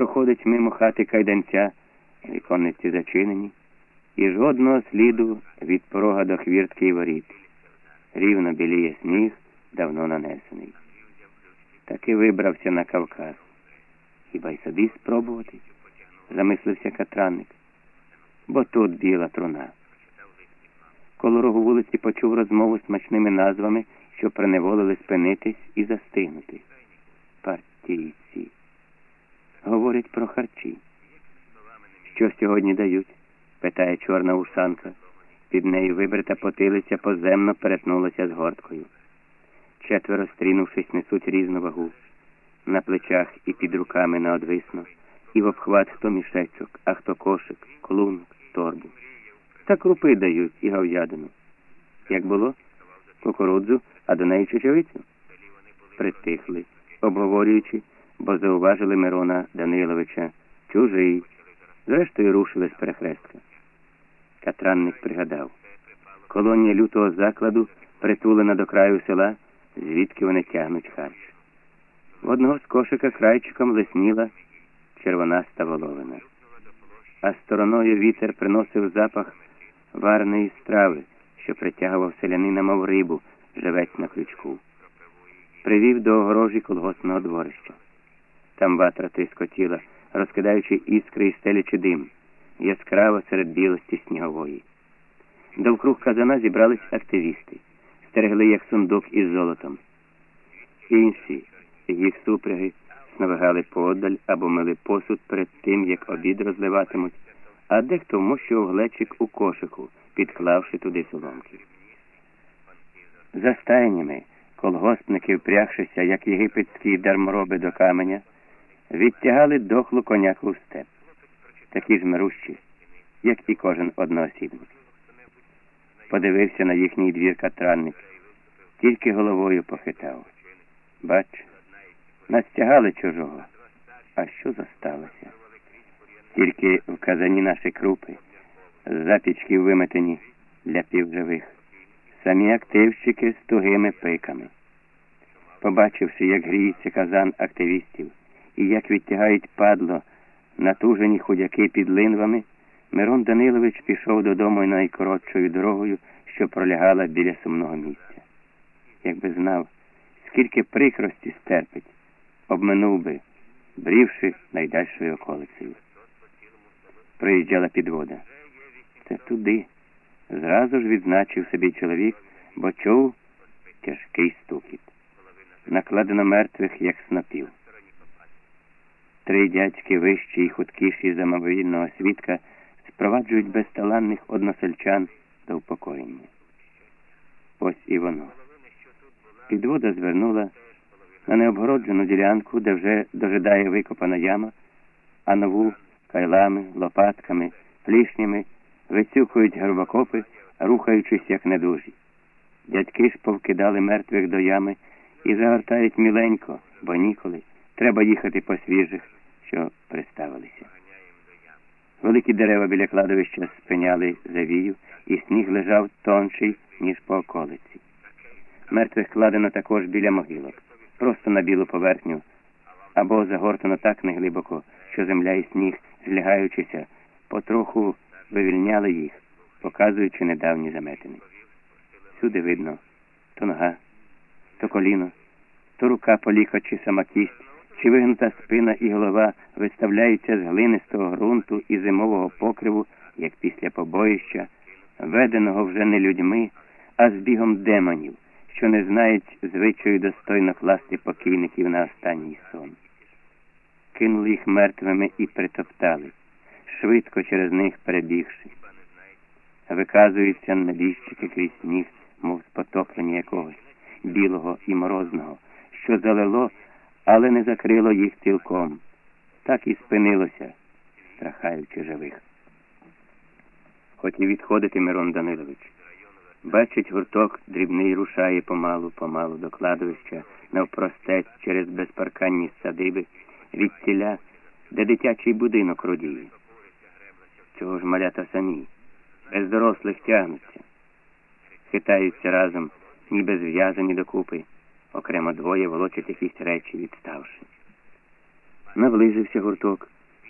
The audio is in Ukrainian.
проходить мимо хати кайданця, віконниці зачинені, і жодного сліду від порога до хвіртки й воріт. Рівно біліє сніг, давно нанесений. Таки вибрався на Кавказ. Хіба й собі спробувати? замислився Катранник. Бо тут біла труна. Коло рогу вулиці почув розмову смачними назвами, що приневолили спинитись і застигнути. Партійці. Говорять про харчі. Що сьогодні дають? питає чорна ушанка. Під нею вибрита потилиця поземно перетнулася з горткою. Четверо, стрінувшись, несуть різну вагу. На плечах і під руками наодвисно, і в обхват хто мішечок, а хто кошик, клунок, торбу. Та крупи дають і гав'ядину. Як було? Кукурудзу, а до неї чечевицю. Притихли, обговорюючи, бо зауважили Мирона Даниловича. Чужий. Зрештою рушили з перехрестка. Катранник пригадав. Колонія лютого закладу притулена до краю села, звідки вони тягнуть харч. В одного з кошика крайчиком лисніла червонаста воловина. А стороною вітер приносив запах варної страви, що притягував селянина, мов рибу, живець на крючку. Привів до огорожі колгоспного дворища. Там ватра тискотіла, розкидаючи іскри і стелячи дим, яскраво серед білості снігової. Довкруг казана зібрались активісти, стерегли як сундук із золотом. Інші, їх супряги, сновигали подаль або мили посуд перед тим, як обід розливатимуть, а дехто вмощував глечик у кошику, підклавши туди соломки. За стайнями колгоспники, впрягшися, як єгипетські дармороби до каменя, відтягали дохлу коняку в степ, такі ж мирущі, як і кожен одноосібник. Подивився на їхній двір катранник, тільки головою похитав. Бач, настягали чужого. А що зосталося? Тільки в казані наші крупи, запічки виметені для півживих, самі активщики з тугими пиками. Побачивши, як гріється казан активістів і як відтягають падло натужені худяки під линвами, Мирон Данилович пішов додому найкоротшою дорогою, що пролягала біля сумного місця. Якби знав, скільки прикрості стерпить, обминув би, брівши найдальшою околицею. Приїжджала підвода. Це туди. Зразу ж відзначив собі чоловік, бо чув тяжкий стукіт. Накладено мертвих, як снопів. Три дядьки вищі і худкіші за мовільного свідка спроваджують безталанних односельчан до упокоєння. Ось і воно. Підвода звернула на необгороджену ділянку, де вже дожидає викопана яма, а нову кайлами, лопатками, плішнями вицюкують горбокопи, рухаючись як недужі. Дядьки ж повкидали мертвих до ями і загортають міленько, бо ніколи треба їхати по свіжих, що приставилися. Великі дерева біля кладовища спиняли завію, і сніг лежав тонший, ніж по околиці. Мертвих кладено також біля могилок, просто на білу поверхню, або загортано так неглибоко, що земля і сніг, злягаючися, потроху вивільняли їх, показуючи недавні заметини. Всюди видно то нога, то коліно, то рука по лікоть чи сама кість, чи вигнута спина і голова виставляються з глинистого ґрунту і зимового покриву, як після побоїща, веденого вже не людьми, а збігом демонів, що не знають звичаю достойно класти покійників на останній сон. Кинули їх мертвими і притоптали, швидко через них перебігши. Виказуються набіжчики крізь сніг, мов спотоплення якогось білого і морозного, що залило, але не закрило їх цілком. Так і спинилося, страхаючи живих. Хотів відходити Мирон Данилович. Бачить, гурток дрібний рушає помалу, помалу до кладовища, навпростець через безпарканні садиби, від ціля, де дитячий будинок родіє. Чого ж малята самі, без дорослих тягнуться, хитаються разом, ніби зв'язані докупи, окремо двоє волочать якісь речі, відставши. Наблизився гурток.